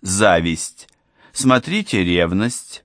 зависть. Смотрите ревность,